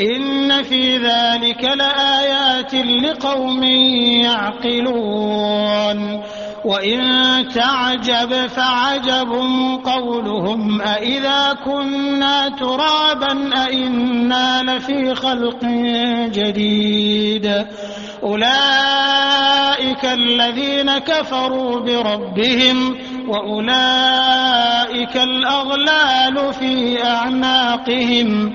إن في ذلك لآيات لقوم يعقلون. وإن تعجب فعجب قولهم أإذا كنا ترابا أإنا لفي خلق جديد. أولئك الذين كفروا بربهم وأولئك الأغلال في أعناقهم.